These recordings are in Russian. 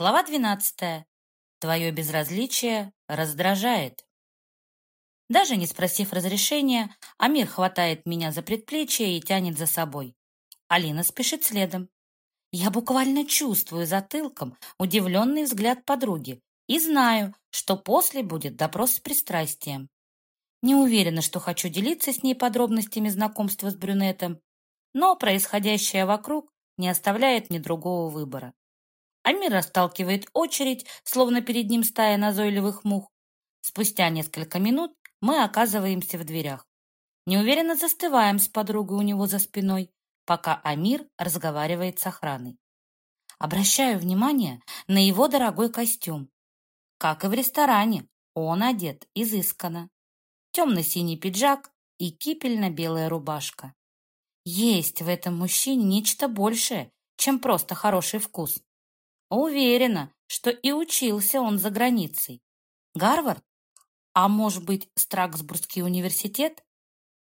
Глава двенадцатая. Твое безразличие раздражает. Даже не спросив разрешения, Амир хватает меня за предплечье и тянет за собой. Алина спешит следом. Я буквально чувствую затылком удивленный взгляд подруги и знаю, что после будет допрос с пристрастием. Не уверена, что хочу делиться с ней подробностями знакомства с брюнетом, но происходящее вокруг не оставляет мне другого выбора. Амир расталкивает очередь, словно перед ним стая назойливых мух. Спустя несколько минут мы оказываемся в дверях. Неуверенно застываем с подругой у него за спиной, пока Амир разговаривает с охраной. Обращаю внимание на его дорогой костюм. Как и в ресторане, он одет изысканно. Темно-синий пиджак и кипельно-белая рубашка. Есть в этом мужчине нечто большее, чем просто хороший вкус. Уверена, что и учился он за границей. Гарвард? А может быть, Страксбургский университет?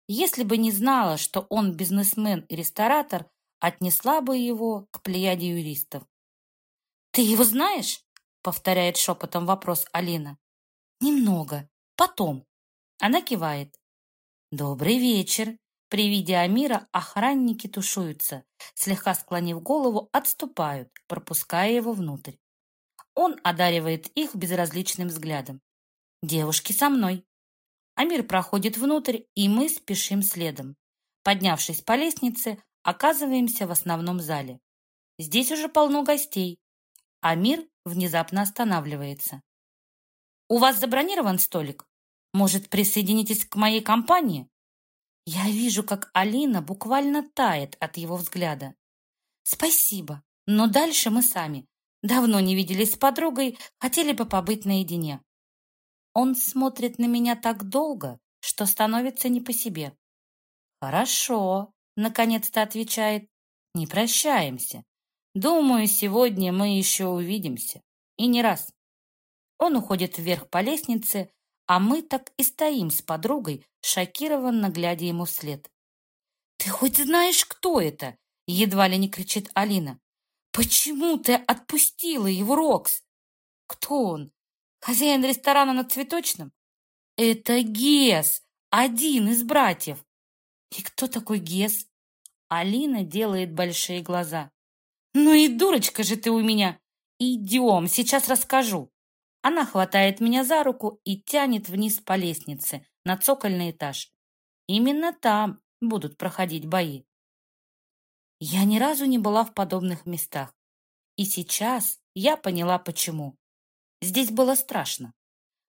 Если бы не знала, что он бизнесмен и ресторатор, отнесла бы его к плеяде юристов. «Ты его знаешь?» — повторяет шепотом вопрос Алина. «Немного. Потом». Она кивает. «Добрый вечер», при виде Амира охранники тушуются, слегка склонив голову, отступают, пропуская его внутрь. Он одаривает их безразличным взглядом. «Девушки со мной». Амир проходит внутрь, и мы спешим следом. Поднявшись по лестнице, оказываемся в основном зале. Здесь уже полно гостей. Амир внезапно останавливается. «У вас забронирован столик? Может, присоединитесь к моей компании?» Я вижу, как Алина буквально тает от его взгляда. Спасибо, но дальше мы сами. Давно не виделись с подругой, хотели бы побыть наедине. Он смотрит на меня так долго, что становится не по себе. Хорошо, наконец-то отвечает. Не прощаемся. Думаю, сегодня мы еще увидимся. И не раз. Он уходит вверх по лестнице, а мы так и стоим с подругой, шокированно глядя ему вслед. «Ты хоть знаешь, кто это?» — едва ли не кричит Алина. «Почему ты отпустила его, Рокс?» «Кто он? Хозяин ресторана на Цветочном?» «Это Гес, один из братьев». «И кто такой Гес?» Алина делает большие глаза. «Ну и дурочка же ты у меня! Идем, сейчас расскажу!» Она хватает меня за руку и тянет вниз по лестнице на цокольный этаж. Именно там будут проходить бои. Я ни разу не была в подобных местах. И сейчас я поняла, почему. Здесь было страшно.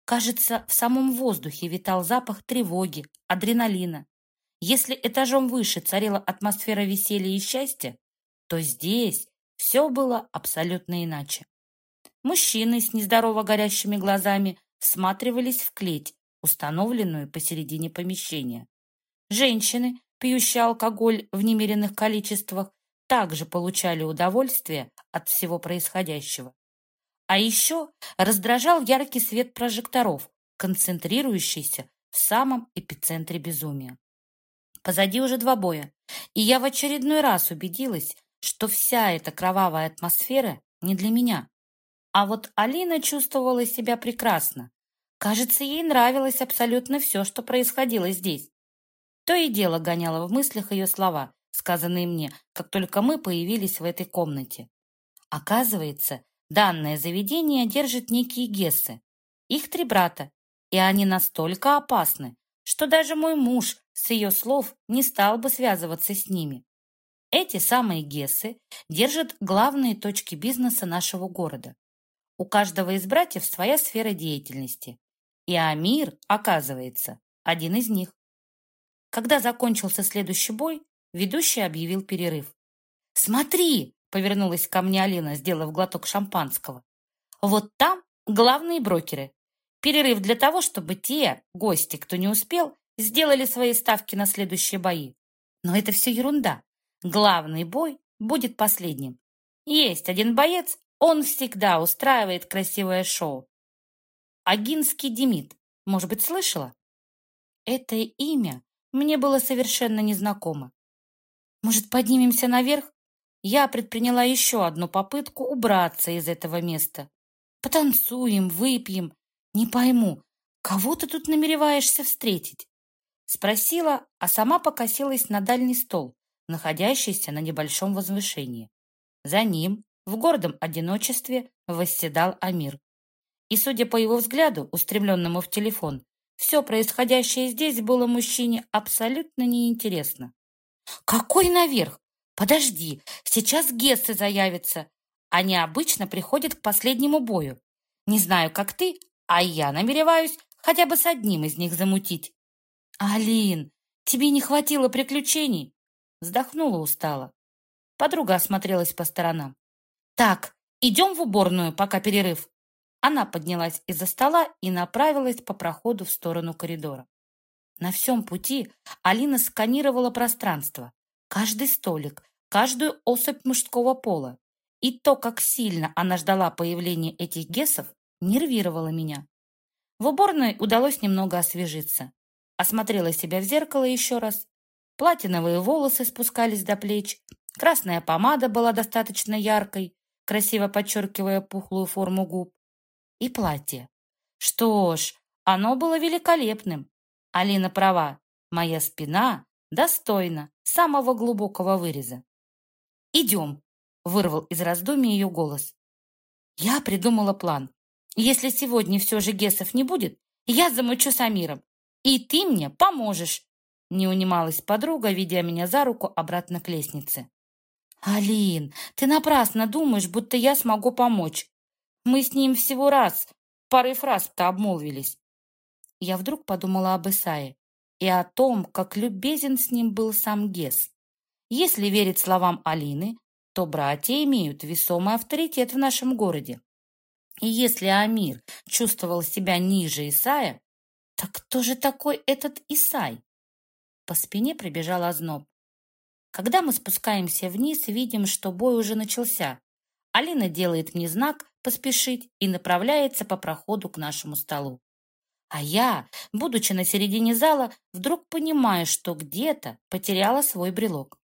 Кажется, в самом воздухе витал запах тревоги, адреналина. Если этажом выше царила атмосфера веселья и счастья, то здесь все было абсолютно иначе. Мужчины с нездорово горящими глазами всматривались в клеть, установленную посередине помещения. Женщины, пьющие алкоголь в немеренных количествах, также получали удовольствие от всего происходящего. А еще раздражал яркий свет прожекторов, концентрирующийся в самом эпицентре безумия. Позади уже два боя, и я в очередной раз убедилась, что вся эта кровавая атмосфера не для меня. А вот Алина чувствовала себя прекрасно. Кажется, ей нравилось абсолютно все, что происходило здесь. То и дело гоняло в мыслях ее слова, сказанные мне, как только мы появились в этой комнате. Оказывается, данное заведение держит некие гессы. Их три брата, и они настолько опасны, что даже мой муж с ее слов не стал бы связываться с ними. Эти самые гессы держат главные точки бизнеса нашего города. У каждого из братьев своя сфера деятельности. И Амир, оказывается, один из них. Когда закончился следующий бой, ведущий объявил перерыв. «Смотри!» — повернулась ко мне Алина, сделав глоток шампанского. «Вот там главные брокеры. Перерыв для того, чтобы те гости, кто не успел, сделали свои ставки на следующие бои. Но это все ерунда. Главный бой будет последним. Есть один боец, он всегда устраивает красивое шоу. Агинский Демид. Может быть, слышала? Это имя мне было совершенно незнакомо. Может, поднимемся наверх? я предприняла еще одну попытку убраться из этого места. Потанцуем, выпьем. Не пойму, кого ты тут намереваешься встретить? Спросила, а сама покосилась на дальний стол, находящийся на небольшом возвышении. За ним, в гордом одиночестве, восседал Амир. И, судя по его взгляду, устремленному в телефон, все происходящее здесь было мужчине абсолютно неинтересно. «Какой наверх? Подожди, сейчас Гессы заявятся. Они обычно приходят к последнему бою. Не знаю, как ты, а я намереваюсь хотя бы с одним из них замутить». «Алин, тебе не хватило приключений?» Вздохнула устало. Подруга осмотрелась по сторонам. «Так, идем в уборную, пока перерыв». Она поднялась из-за стола и направилась по проходу в сторону коридора. На всем пути Алина сканировала пространство, каждый столик, каждую особь мужского пола. И то, как сильно она ждала появления этих гесов, нервировало меня. В уборной удалось немного освежиться. Осмотрела себя в зеркало еще раз. Платиновые волосы спускались до плеч, красная помада была достаточно яркой, красиво подчеркивая пухлую форму губ и платье. Что ж, оно было великолепным. Алина права, моя спина достойна самого глубокого выреза. «Идем», — вырвал из раздумий ее голос. Я придумала план. Если сегодня все же Гесов не будет, я замучу Амиром. И ты мне поможешь. Не унималась подруга, ведя меня за руку обратно к лестнице. «Алин, ты напрасно думаешь, будто я смогу помочь. Мы с ним всего раз, пары фраз-то обмолвились. Я вдруг подумала об Исае и о том, как любезен с ним был сам Гес. Если верить словам Алины, то братья имеют весомый авторитет в нашем городе. И если Амир чувствовал себя ниже Исая, так кто же такой этот Исай? По спине пробежал озноб. Когда мы спускаемся вниз, видим, что бой уже начался. Алина делает мне знак поспешить и направляется по проходу к нашему столу. А я, будучи на середине зала, вдруг понимаю, что где-то потеряла свой брелок.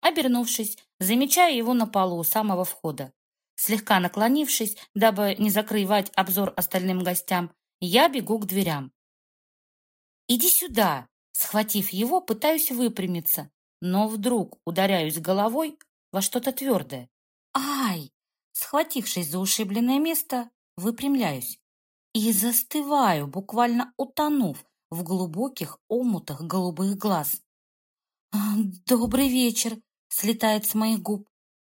Обернувшись, замечаю его на полу у самого входа. Слегка наклонившись, дабы не закрывать обзор остальным гостям, я бегу к дверям. «Иди сюда!» Схватив его, пытаюсь выпрямиться, но вдруг ударяюсь головой во что-то твердое. «Ай!» Схватившись за ушибленное место, выпрямляюсь и застываю, буквально утонув в глубоких омутах голубых глаз. «А, «Добрый вечер!» — слетает с моих губ.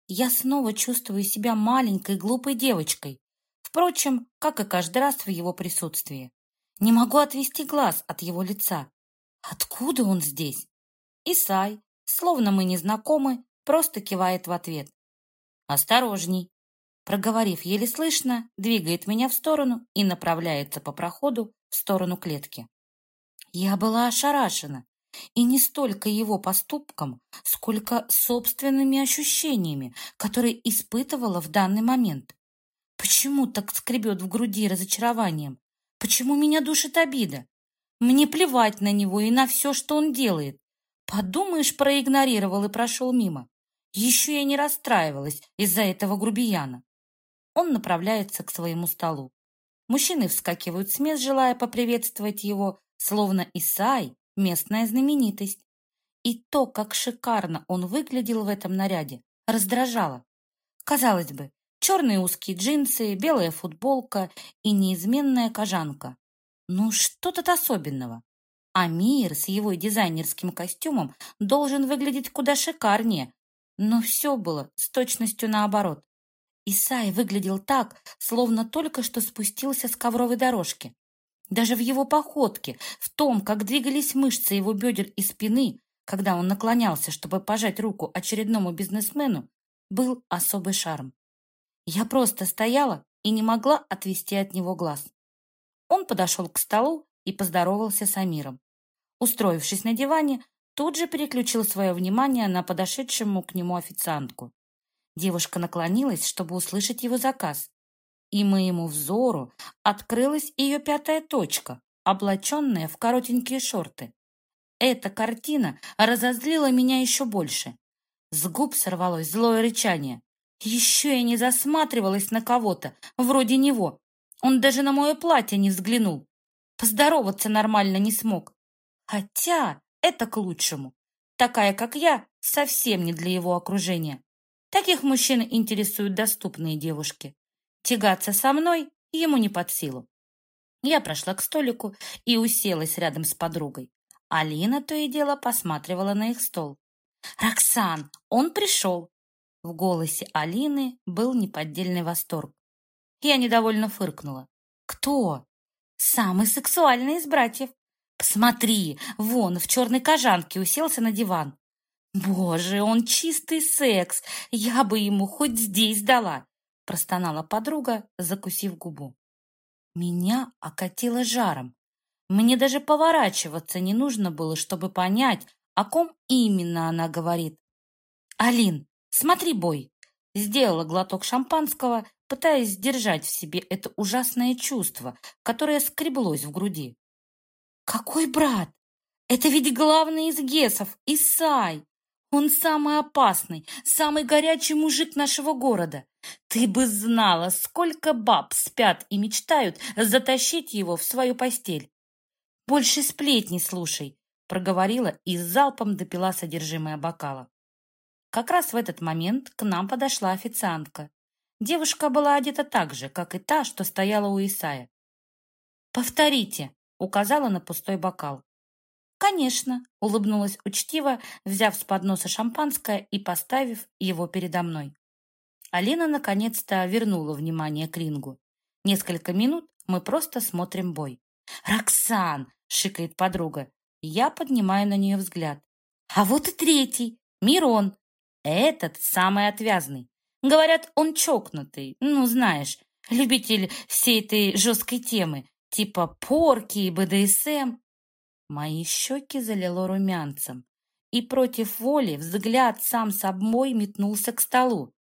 Я снова чувствую себя маленькой глупой девочкой, впрочем, как и каждый раз в его присутствии. Не могу отвести глаз от его лица. Откуда он здесь? Исай, словно мы не знакомы, просто кивает в ответ. «Осторожней!» проговорив еле слышно, двигает меня в сторону и направляется по проходу в сторону клетки. Я была ошарашена, и не столько его поступком, сколько собственными ощущениями, которые испытывала в данный момент. Почему так скребет в груди разочарованием? Почему меня душит обида? Мне плевать на него и на все, что он делает. Подумаешь, проигнорировал и прошел мимо. Еще я не расстраивалась из-за этого грубияна. Он направляется к своему столу. Мужчины вскакивают с мест, желая поприветствовать его, словно Исай – местная знаменитость. И то, как шикарно он выглядел в этом наряде, раздражало. Казалось бы, черные узкие джинсы, белая футболка и неизменная кожанка. Ну, что тут особенного? А мир с его дизайнерским костюмом должен выглядеть куда шикарнее, но все было с точностью наоборот. Исай выглядел так, словно только что спустился с ковровой дорожки. Даже в его походке, в том, как двигались мышцы его бедер и спины, когда он наклонялся, чтобы пожать руку очередному бизнесмену, был особый шарм. Я просто стояла и не могла отвести от него глаз. Он подошел к столу и поздоровался с Амиром. Устроившись на диване, тут же переключил свое внимание на подошедшему к нему официантку. Девушка наклонилась, чтобы услышать его заказ. И моему взору открылась ее пятая точка, облаченная в коротенькие шорты. Эта картина разозлила меня еще больше. С губ сорвалось злое рычание. Еще я не засматривалась на кого-то, вроде него. Он даже на мое платье не взглянул. Поздороваться нормально не смог. Хотя это к лучшему. Такая, как я, совсем не для его окружения. Таких мужчин интересуют доступные девушки. Тягаться со мной ему не под силу. Я прошла к столику и уселась рядом с подругой. Алина то и дело посматривала на их стол. «Роксан, он пришел!» В голосе Алины был неподдельный восторг. Я недовольно фыркнула. «Кто?» «Самый сексуальный из братьев. Посмотри, вон в черной кожанке уселся на диван. Боже, он чистый секс, я бы ему хоть здесь дала!» Простонала подруга, закусив губу. Меня окатило жаром. Мне даже поворачиваться не нужно было, чтобы понять, о ком именно она говорит. «Алин, смотри бой!» Сделала глоток шампанского, пытаясь сдержать в себе это ужасное чувство, которое скреблось в груди. «Какой брат? Это ведь главный из гесов, Исай! Он самый опасный, самый горячий мужик нашего города. Ты бы знала, сколько баб спят и мечтают затащить его в свою постель. Больше сплетни слушай, проговорила и залпом допила содержимое бокала. Как раз в этот момент к нам подошла официантка. Девушка была одета так же, как и та, что стояла у Исая. «Повторите», — указала на пустой бокал. «Конечно», — улыбнулась учтиво, взяв с подноса шампанское и поставив его передо мной. Алина наконец-то вернула внимание к рингу. Несколько минут мы просто смотрим бой. «Роксан!» — шикает подруга. Я поднимаю на нее взгляд. «А вот и третий, Мирон. Этот самый отвязный. Говорят, он чокнутый, ну, знаешь, любитель всей этой жесткой темы, типа порки и БДСМ. Мои щеки залило румянцем, и против воли взгляд сам собой метнулся к столу.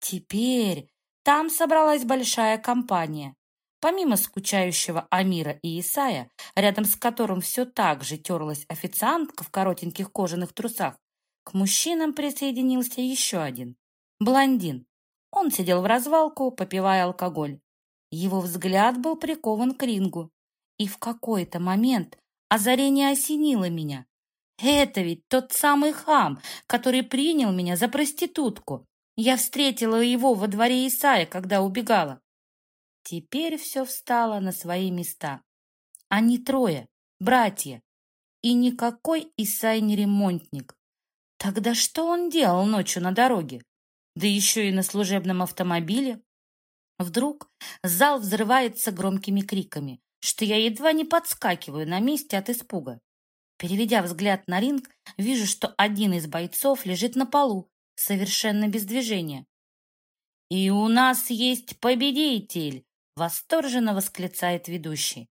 Теперь там собралась большая компания. Помимо скучающего Амира и Исая, рядом с которым все так же терлась официантка в коротеньких кожаных трусах, к мужчинам присоединился еще один – блондин. Он сидел в развалку, попивая алкоголь. Его взгляд был прикован к рингу. И в какой-то момент Озарение осенило меня. Это ведь тот самый хам, который принял меня за проститутку. Я встретила его во дворе Исая, когда убегала. Теперь все встало на свои места. Они трое, братья. И никакой Исай не ремонтник. Тогда что он делал ночью на дороге? Да еще и на служебном автомобиле. Вдруг зал взрывается громкими криками что я едва не подскакиваю на месте от испуга. Переведя взгляд на ринг, вижу, что один из бойцов лежит на полу, совершенно без движения. «И у нас есть победитель!» — восторженно восклицает ведущий.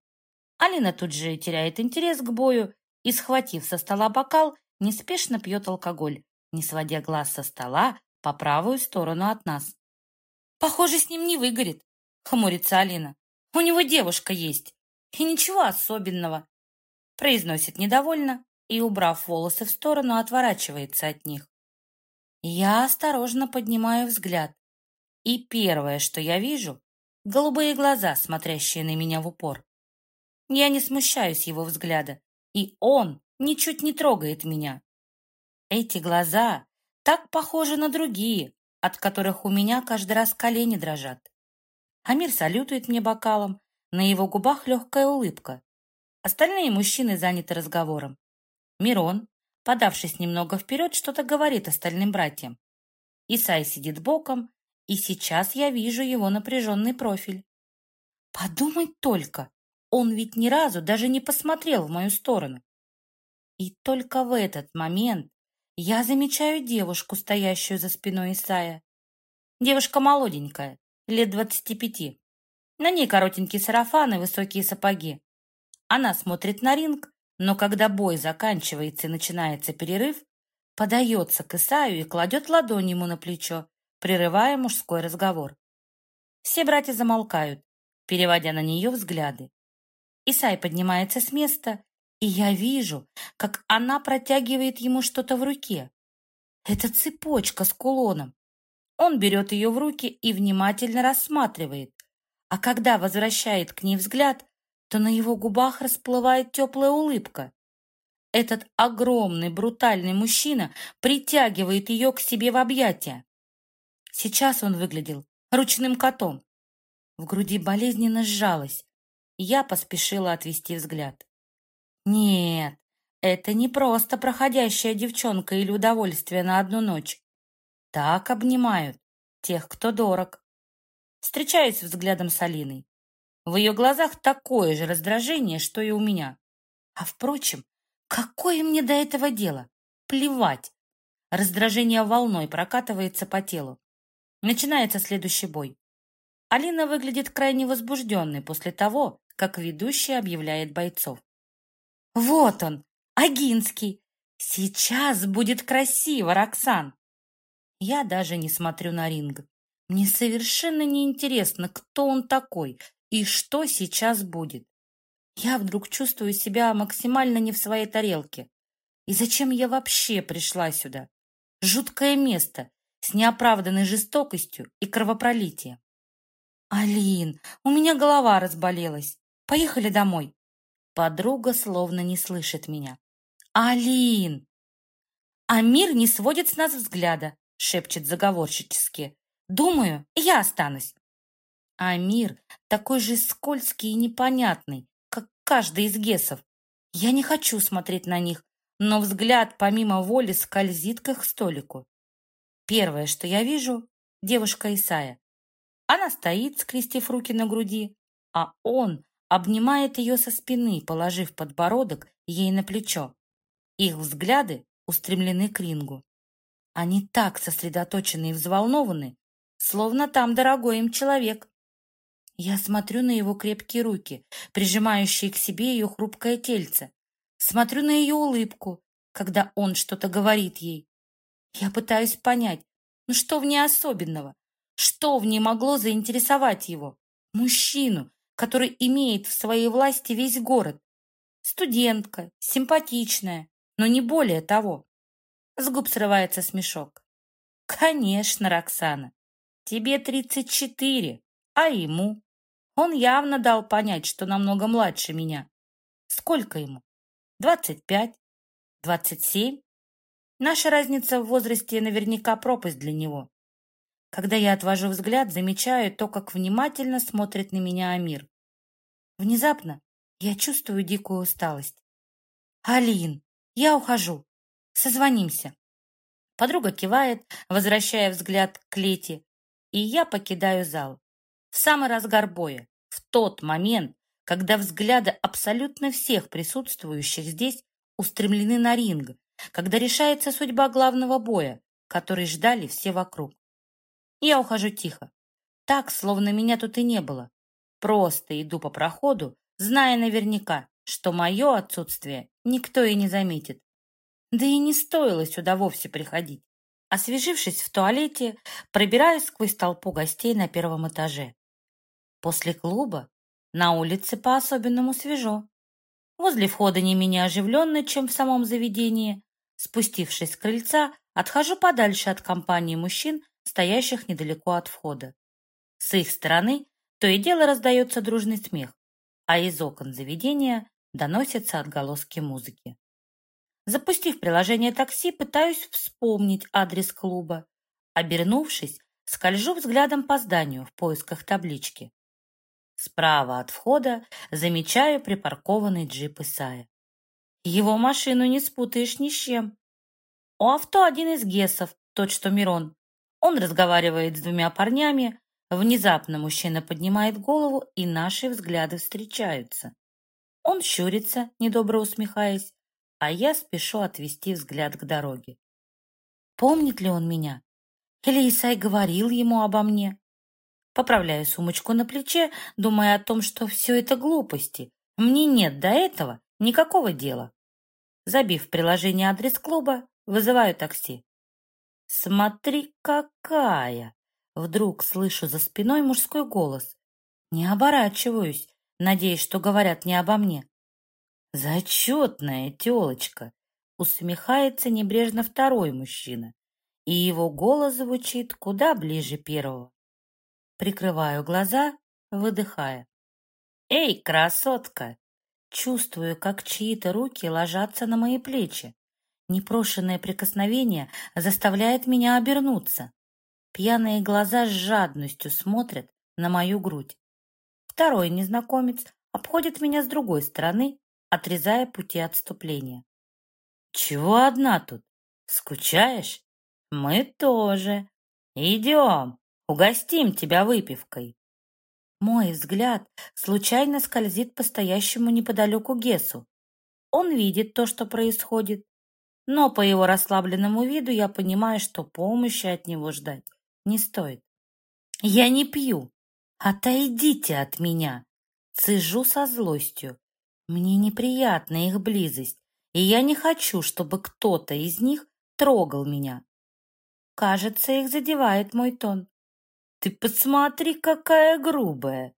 Алина тут же теряет интерес к бою и, схватив со стола бокал, неспешно пьет алкоголь, не сводя глаз со стола по правую сторону от нас. «Похоже, с ним не выгорит», — хмурится Алина. «У него девушка есть». И ничего особенного. Произносит недовольно и, убрав волосы в сторону, отворачивается от них. Я осторожно поднимаю взгляд. И первое, что я вижу, голубые глаза, смотрящие на меня в упор. Я не смущаюсь его взгляда, и он ничуть не трогает меня. Эти глаза так похожи на другие, от которых у меня каждый раз колени дрожат. Амир салютует мне бокалом, на его губах легкая улыбка. Остальные мужчины заняты разговором. Мирон, подавшись немного вперед, что-то говорит остальным братьям. Исай сидит боком, и сейчас я вижу его напряженный профиль. Подумать только, он ведь ни разу даже не посмотрел в мою сторону. И только в этот момент я замечаю девушку, стоящую за спиной Исая. Девушка молоденькая, лет двадцати пяти. На ней коротенький сарафан и высокие сапоги. Она смотрит на ринг, но когда бой заканчивается и начинается перерыв, подается к Исаю и кладет ладонь ему на плечо, прерывая мужской разговор. Все братья замолкают, переводя на нее взгляды. Исай поднимается с места, и я вижу, как она протягивает ему что-то в руке. Это цепочка с кулоном. Он берет ее в руки и внимательно рассматривает. А когда возвращает к ней взгляд, то на его губах расплывает теплая улыбка. Этот огромный, брутальный мужчина притягивает ее к себе в объятия. Сейчас он выглядел ручным котом. В груди болезненно сжалось. Я поспешила отвести взгляд. Нет, это не просто проходящая девчонка или удовольствие на одну ночь. Так обнимают тех, кто дорог. Встречаюсь взглядом с Алиной. В ее глазах такое же раздражение, что и у меня. А впрочем, какое мне до этого дело? Плевать. Раздражение волной прокатывается по телу. Начинается следующий бой. Алина выглядит крайне возбужденной после того, как ведущий объявляет бойцов. Вот он, Агинский. Сейчас будет красиво, Роксан. Я даже не смотрю на ринг. Мне совершенно не интересно, кто он такой и что сейчас будет. Я вдруг чувствую себя максимально не в своей тарелке. И зачем я вообще пришла сюда? Жуткое место с неоправданной жестокостью и кровопролитием. «Алин, у меня голова разболелась. Поехали домой». Подруга словно не слышит меня. «Алин!» «Амир не сводит с нас взгляда», — шепчет заговорщически. «Думаю, я останусь». Амир такой же скользкий и непонятный, как каждый из гесов. Я не хочу смотреть на них, но взгляд помимо воли скользит к их столику. Первое, что я вижу, девушка Исая. Она стоит, скрестив руки на груди, а он обнимает ее со спины, положив подбородок ей на плечо. Их взгляды устремлены к рингу. Они так сосредоточены и взволнованы, словно там дорогой им человек. Я смотрю на его крепкие руки, прижимающие к себе ее хрупкое тельце. Смотрю на ее улыбку, когда он что-то говорит ей. Я пытаюсь понять, ну что в ней особенного? Что в ней могло заинтересовать его? Мужчину, который имеет в своей власти весь город. Студентка, симпатичная, но не более того. С губ срывается смешок. Конечно, Роксана, тебе 34, а ему? Он явно дал понять, что намного младше меня. Сколько ему? 25? 27? Наша разница в возрасте наверняка пропасть для него. Когда я отвожу взгляд, замечаю то, как внимательно смотрит на меня Амир. Внезапно я чувствую дикую усталость. «Алин, я ухожу. Созвонимся». Подруга кивает, возвращая взгляд к Лете, и я покидаю зал. В самый разгар боя, в тот момент, когда взгляды абсолютно всех присутствующих здесь устремлены на ринг, когда решается судьба главного боя, который ждали все вокруг. Я ухожу тихо, так, словно меня тут и не было. Просто иду по проходу, зная наверняка, что мое отсутствие никто и не заметит. Да и не стоило сюда вовсе приходить. Освежившись в туалете, пробираюсь сквозь толпу гостей на первом этаже. После клуба на улице по-особенному свежо. Возле входа не менее оживленно, чем в самом заведении. Спустившись с крыльца, отхожу подальше от компании мужчин, стоящих недалеко от входа. С их стороны то и дело раздается дружный смех, а из окон заведения доносятся отголоски музыки. Запустив приложение такси, пытаюсь вспомнить адрес клуба. Обернувшись, скольжу взглядом по зданию в поисках таблички. Справа от входа замечаю припаркованный джип Исая. Его машину не спутаешь ни с чем. У авто один из гесов, тот, что Мирон. Он разговаривает с двумя парнями. Внезапно мужчина поднимает голову, и наши взгляды встречаются. Он щурится, недобро усмехаясь, а я спешу отвести взгляд к дороге. Помнит ли он меня? Или Исай говорил ему обо мне? Поправляю сумочку на плече, думая о том, что все это глупости. Мне нет до этого никакого дела. Забив приложение адрес клуба, вызываю такси. «Смотри, какая!» Вдруг слышу за спиной мужской голос. Не оборачиваюсь, надеясь, что говорят не обо мне. «Зачетная телочка!» Усмехается небрежно второй мужчина. и его голос звучит куда ближе первого. Прикрываю глаза, выдыхая. «Эй, красотка!» Чувствую, как чьи-то руки ложатся на мои плечи. Непрошенное прикосновение заставляет меня обернуться. Пьяные глаза с жадностью смотрят на мою грудь. Второй незнакомец обходит меня с другой стороны, отрезая пути отступления. «Чего одна тут? Скучаешь? Мы тоже. Идем, угостим тебя выпивкой». Мой взгляд случайно скользит по стоящему неподалеку Гесу. Он видит то, что происходит, но по его расслабленному виду я понимаю, что помощи от него ждать не стоит. Я не пью. Отойдите от меня. Цежу со злостью. Мне неприятна их близость, и я не хочу, чтобы кто-то из них трогал меня. Кажется, их задевает мой тон. Ты посмотри, какая грубая.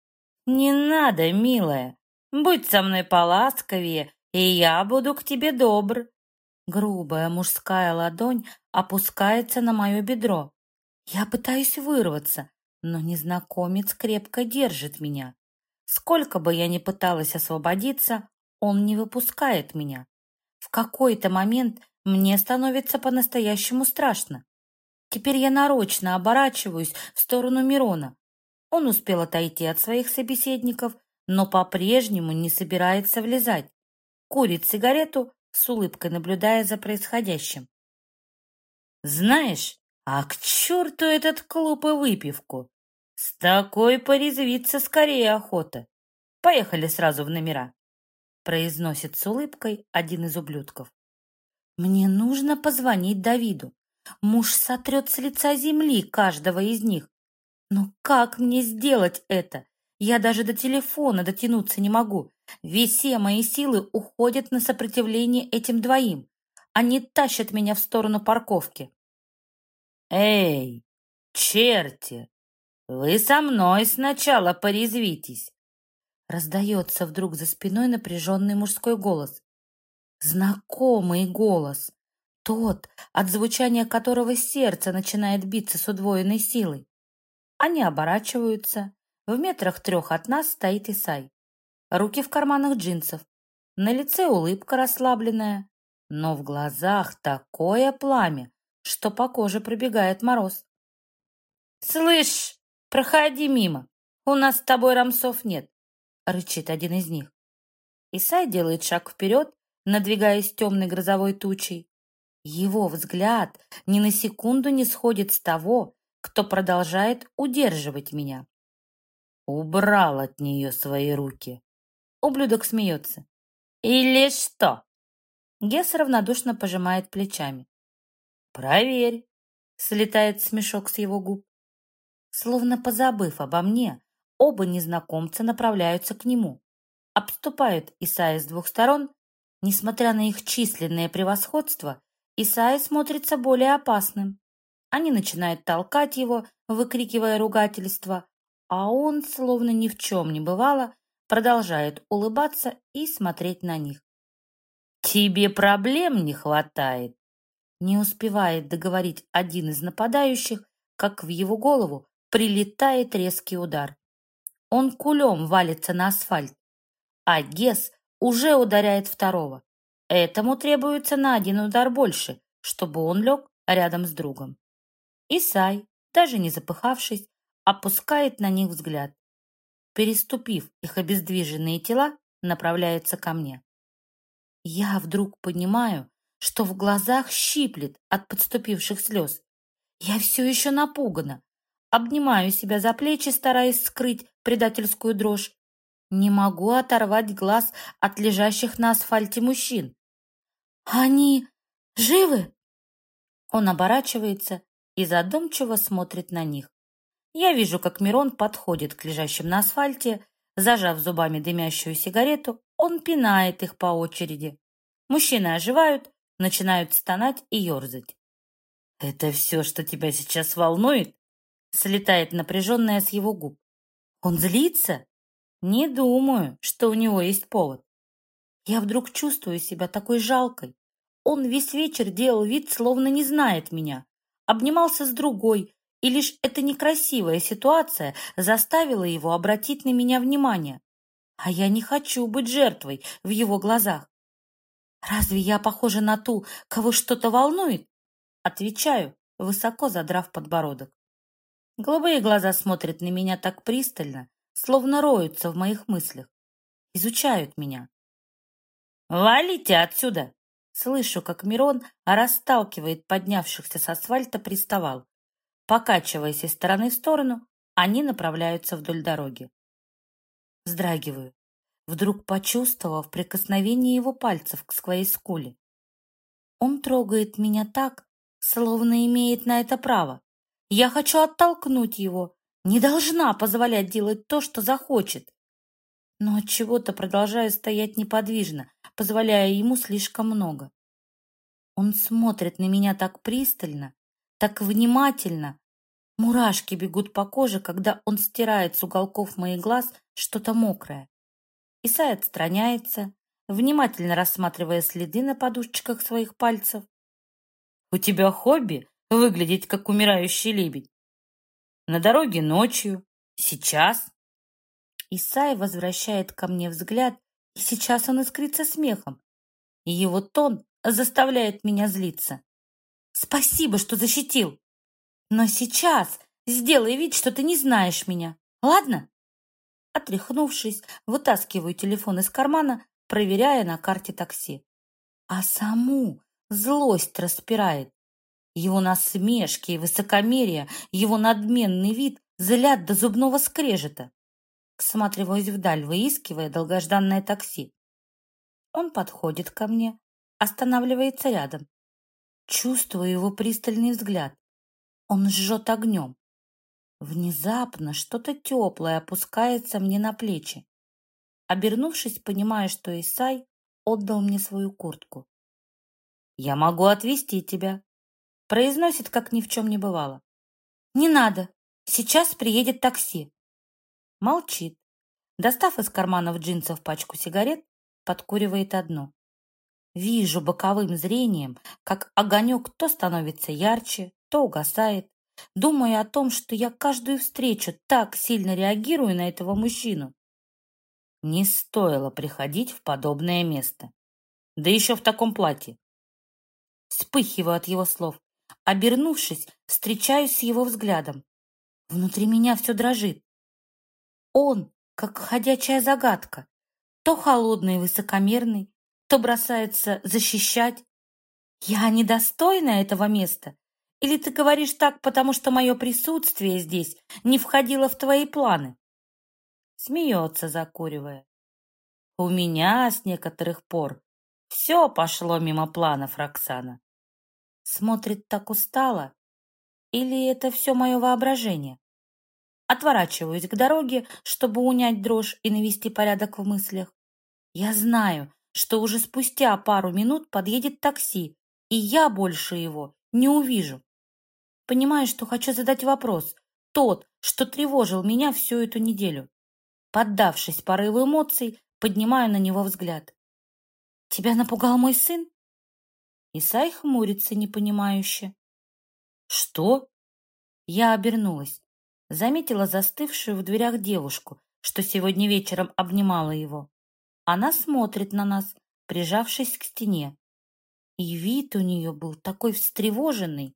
Не надо, милая. Будь со мной поласковее, и я буду к тебе добр. Грубая мужская ладонь опускается на мое бедро. Я пытаюсь вырваться, но незнакомец крепко держит меня. Сколько бы я ни пыталась освободиться, он не выпускает меня. В какой-то момент мне становится по-настоящему страшно. Теперь я нарочно оборачиваюсь в сторону Мирона. Он успел отойти от своих собеседников, но по-прежнему не собирается влезать. Курит сигарету, с улыбкой наблюдая за происходящим. «Знаешь, а к черту этот клуб и выпивку! С такой порезвиться скорее охота! Поехали сразу в номера!» произносит с улыбкой один из ублюдков. «Мне нужно позвонить Давиду. Муж сотрет с лица земли каждого из них. Но как мне сделать это? Я даже до телефона дотянуться не могу. Все мои силы уходят на сопротивление этим двоим. Они тащат меня в сторону парковки. «Эй, черти! Вы со мной сначала порезвитесь!» Раздается вдруг за спиной напряженный мужской голос. Знакомый голос. Тот, от звучания которого сердце начинает биться с удвоенной силой. Они оборачиваются. В метрах трех от нас стоит Исай. Руки в карманах джинсов. На лице улыбка расслабленная, но в глазах такое пламя, что по коже пробегает мороз. «Слышь, проходи мимо, у нас с тобой рамсов нет», — рычит один из них. Исай делает шаг вперед, надвигаясь темной грозовой тучей. Его взгляд ни на секунду не сходит с того, кто продолжает удерживать меня. Убрал от нее свои руки. Ублюдок смеется. «Или что?» Гесс равнодушно пожимает плечами. «Проверь!» — слетает смешок с его губ. Словно позабыв обо мне, оба незнакомца направляются к нему. Обступают Исаия с двух сторон. Несмотря на их численное превосходство, Исаия смотрится более опасным. Они начинают толкать его, выкрикивая ругательства, а он, словно ни в чем не бывало, продолжает улыбаться и смотреть на них. «Тебе проблем не хватает?» Не успевает договорить один из нападающих, как в его голову прилетает резкий удар. Он кулем валится на асфальт, а Гес уже ударяет второго. Этому требуется на один удар больше, чтобы он лег рядом с другом. Исай, даже не запыхавшись, опускает на них взгляд. Переступив их обездвиженные тела, направляется ко мне. Я вдруг понимаю, что в глазах щиплет от подступивших слез. Я все еще напугана. Обнимаю себя за плечи, стараясь скрыть предательскую дрожь. Не могу оторвать глаз от лежащих на асфальте мужчин. «Они живы?» Он оборачивается и задумчиво смотрит на них. Я вижу, как Мирон подходит к лежащим на асфальте, зажав зубами дымящую сигарету, он пинает их по очереди. Мужчины оживают, начинают стонать и ерзать. «Это все, что тебя сейчас волнует?» Слетает напряженная с его губ. «Он злится?» «Не думаю, что у него есть повод». Я вдруг чувствую себя такой жалкой. Он весь вечер делал вид, словно не знает меня, обнимался с другой, и лишь эта некрасивая ситуация заставила его обратить на меня внимание. А я не хочу быть жертвой в его глазах. Разве я похожа на ту, кого что-то волнует? Отвечаю, высоко задрав подбородок. Голубые глаза смотрят на меня так пристально, словно роются в моих мыслях, изучают меня. «Валите отсюда!» Слышу, как Мирон расталкивает поднявшихся с асфальта приставал. Покачиваясь из стороны в сторону, они направляются вдоль дороги. Вздрагиваю, вдруг почувствовав прикосновение его пальцев к своей скуле. Он трогает меня так, словно имеет на это право. Я хочу оттолкнуть его, не должна позволять делать то, что захочет. Но от чего-то продолжаю стоять неподвижно, позволяя ему слишком много. Он смотрит на меня так пристально, так внимательно. Мурашки бегут по коже, когда он стирает с уголков моих глаз что-то мокрое. Исай отстраняется, внимательно рассматривая следы на подушечках своих пальцев. «У тебя хобби выглядеть, как умирающий лебедь? На дороге ночью, сейчас?» Исай возвращает ко мне взгляд, и сейчас он искрится смехом. И его тон заставляет меня злиться. Спасибо, что защитил. Но сейчас сделай вид, что ты не знаешь меня. Ладно? Отряхнувшись, вытаскиваю телефон из кармана, проверяя на карте такси. А саму злость распирает. Его насмешки и высокомерие, его надменный вид злят до зубного скрежета. Всматриваюсь вдаль, выискивая долгожданное такси. Он подходит ко мне, останавливается рядом. Чувствую его пристальный взгляд. Он жжет огнем. Внезапно что-то теплое опускается мне на плечи. Обернувшись, понимаю, что Исай отдал мне свою куртку. «Я могу отвезти тебя», — произносит, как ни в чем не бывало. «Не надо. Сейчас приедет такси». Молчит. Достав из карманов джинсов пачку сигарет, подкуривает одну. Вижу боковым зрением, как огонек то становится ярче, то угасает. Думаю о том, что я каждую встречу так сильно реагирую на этого мужчину. Не стоило приходить в подобное место. Да еще в таком платье. Вспыхиваю от его слов. Обернувшись, встречаюсь с его взглядом. Внутри меня все дрожит. Он, как ходячая загадка, то холодный и высокомерный, то бросается защищать. Я недостойна этого места? Или ты говоришь так, потому что мое присутствие здесь не входило в твои планы? Смеется, закуривая. У меня с некоторых пор все пошло мимо планов, Роксана. Смотрит так устало. Или это все мое воображение? Отворачиваюсь к дороге, чтобы унять дрожь и навести порядок в мыслях. Я знаю, что уже спустя пару минут подъедет такси, и я больше его не увижу. Понимаю, что хочу задать вопрос, тот, что тревожил меня всю эту неделю. Поддавшись порыву эмоций, поднимаю на него взгляд. «Тебя напугал мой сын?» Исай хмурится непонимающе. «Что?» Я обернулась заметила застывшую в дверях девушку, что сегодня вечером обнимала его. Она смотрит на нас, прижавшись к стене. И вид у нее был такой встревоженный.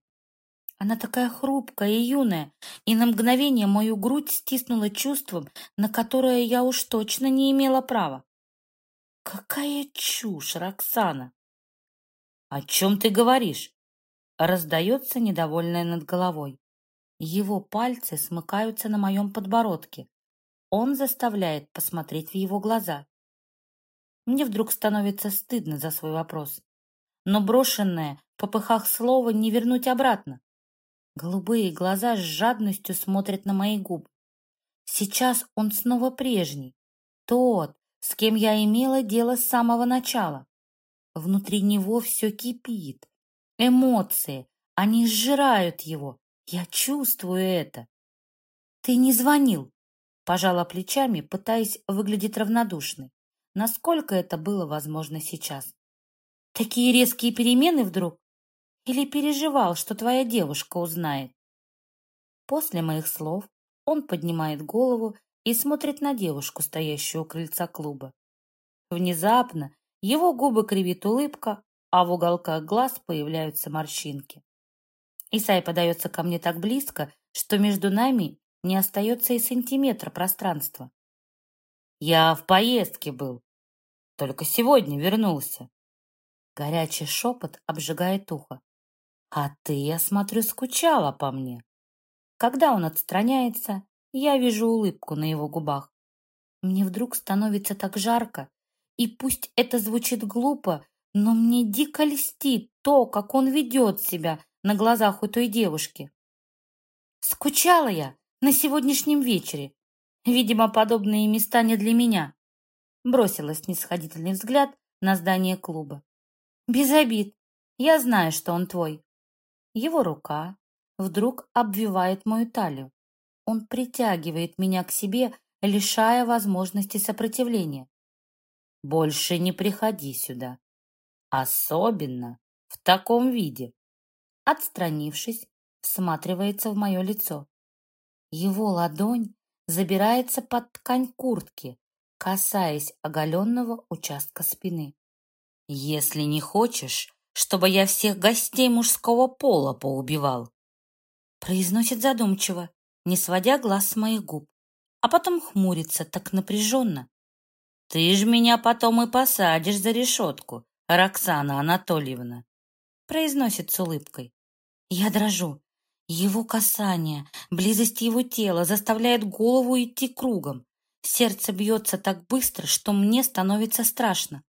Она такая хрупкая и юная, и на мгновение мою грудь стиснула чувством, на которое я уж точно не имела права. Какая чушь, Роксана! О чем ты говоришь? Раздается недовольная над головой. Его пальцы смыкаются на моем подбородке. Он заставляет посмотреть в его глаза. Мне вдруг становится стыдно за свой вопрос. Но брошенное в попыхах слово не вернуть обратно. Голубые глаза с жадностью смотрят на мои губы. Сейчас он снова прежний. Тот, с кем я имела дело с самого начала. Внутри него все кипит. Эмоции, они сжирают его, я чувствую это. Ты не звонил, пожала плечами, пытаясь выглядеть равнодушной. Насколько это было возможно сейчас? Такие резкие перемены вдруг? Или переживал, что твоя девушка узнает? После моих слов он поднимает голову и смотрит на девушку, стоящую у крыльца клуба. Внезапно его губы кривит улыбка, а в уголках глаз появляются морщинки. Исай подается ко мне так близко, что между нами не остается и сантиметра пространства. Я в поездке был, только сегодня вернулся. Горячий шепот обжигает ухо. А ты, я смотрю, скучала по мне. Когда он отстраняется, я вижу улыбку на его губах. Мне вдруг становится так жарко, и пусть это звучит глупо, но мне дико льстит то, как он ведет себя на глазах у той девушки. Скучала я на сегодняшнем вечере. Видимо, подобные места не для меня. Бросила снисходительный взгляд на здание клуба. Без обид. Я знаю, что он твой. Его рука вдруг обвивает мою талию. Он притягивает меня к себе, лишая возможности сопротивления. Больше не приходи сюда. Особенно в таком виде. Отстранившись, всматривается в мое лицо. Его ладонь забирается под ткань куртки, касаясь оголенного участка спины. «Если не хочешь, чтобы я всех гостей мужского пола поубивал», произносит задумчиво, не сводя глаз с моих губ, а потом хмурится так напряженно. «Ты ж меня потом и посадишь за решетку, Роксана Анатольевна», произносит с улыбкой. Я дрожу. Его касание, близость его тела заставляет голову идти кругом. Сердце бьется так быстро, что мне становится страшно.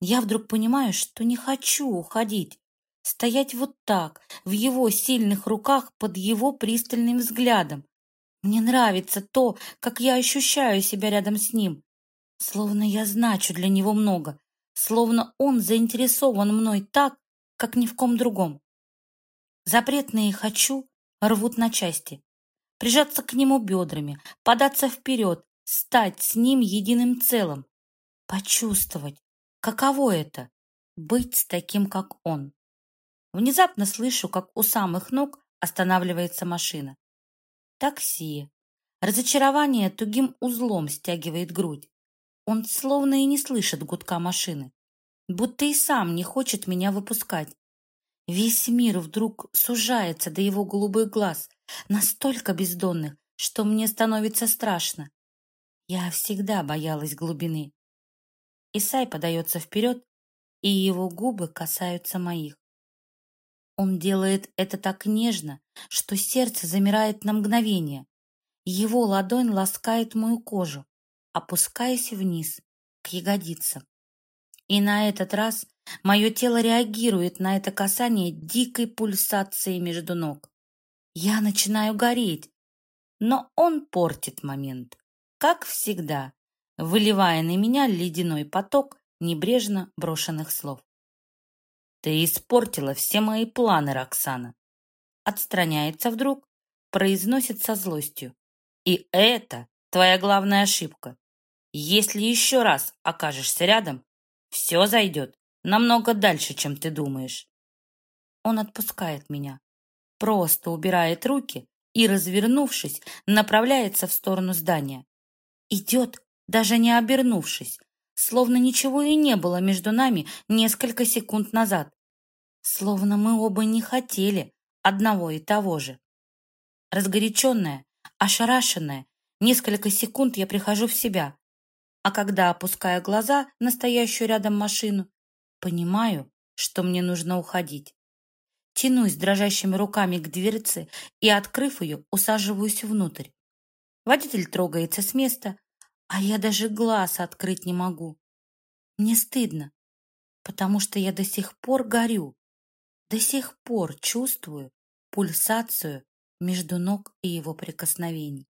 Я вдруг понимаю, что не хочу уходить. Стоять вот так, в его сильных руках, под его пристальным взглядом. Мне нравится то, как я ощущаю себя рядом с ним. Словно я значу для него много. Словно он заинтересован мной так, как ни в ком другом. Запретные «хочу» рвут на части. Прижаться к нему бедрами, податься вперед, стать с ним единым целым. Почувствовать, каково это — быть с таким, как он. Внезапно слышу, как у самых ног останавливается машина. Такси. Разочарование тугим узлом стягивает грудь. Он словно и не слышит гудка машины. Будто и сам не хочет меня выпускать. Весь мир вдруг сужается до его голубых глаз, настолько бездонных, что мне становится страшно. Я всегда боялась глубины. Исай подается вперед, и его губы касаются моих. Он делает это так нежно, что сердце замирает на мгновение. Его ладонь ласкает мою кожу, опускаясь вниз, к ягодицам. И на этот раз Мое тело реагирует на это касание дикой пульсацией между ног. Я начинаю гореть, но он портит момент, как всегда, выливая на меня ледяной поток небрежно брошенных слов. «Ты испортила все мои планы, Роксана!» Отстраняется вдруг, произносит со злостью. «И это твоя главная ошибка. Если еще раз окажешься рядом, все зайдет намного дальше, чем ты думаешь. Он отпускает меня, просто убирает руки и, развернувшись, направляется в сторону здания. Идет, даже не обернувшись, словно ничего и не было между нами несколько секунд назад. Словно мы оба не хотели одного и того же. Разгоряченная, ошарашенная, несколько секунд я прихожу в себя, а когда опускаю глаза на стоящую рядом машину, Понимаю, что мне нужно уходить. Тянусь дрожащими руками к дверце и, открыв ее, усаживаюсь внутрь. Водитель трогается с места, а я даже глаз открыть не могу. Мне стыдно, потому что я до сих пор горю, до сих пор чувствую пульсацию между ног и его прикосновений.